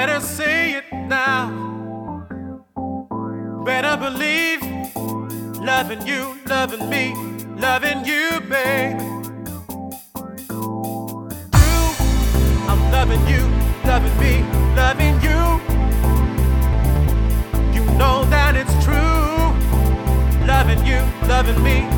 Better say it now. Better believe loving you, loving me, loving you, babe. True, I'm loving you, loving me, loving you. You know that it's true. Loving you, loving me.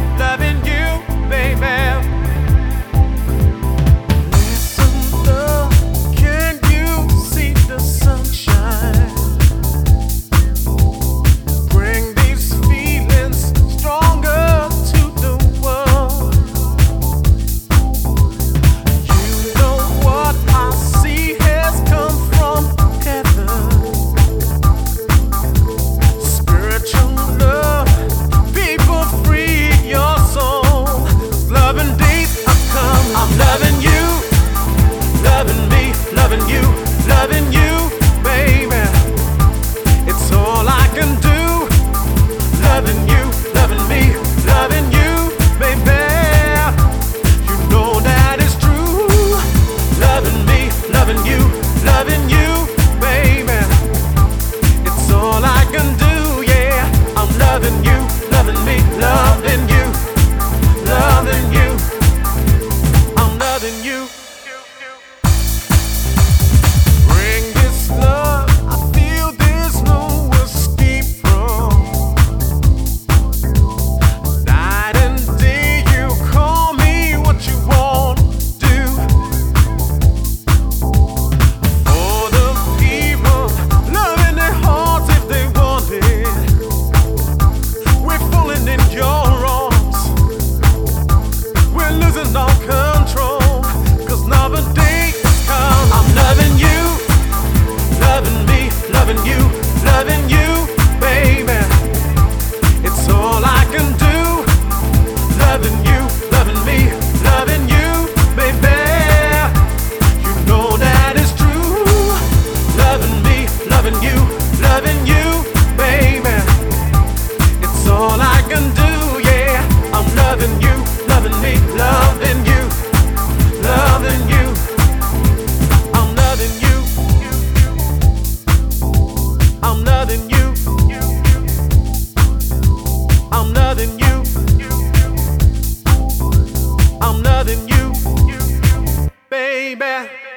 amen.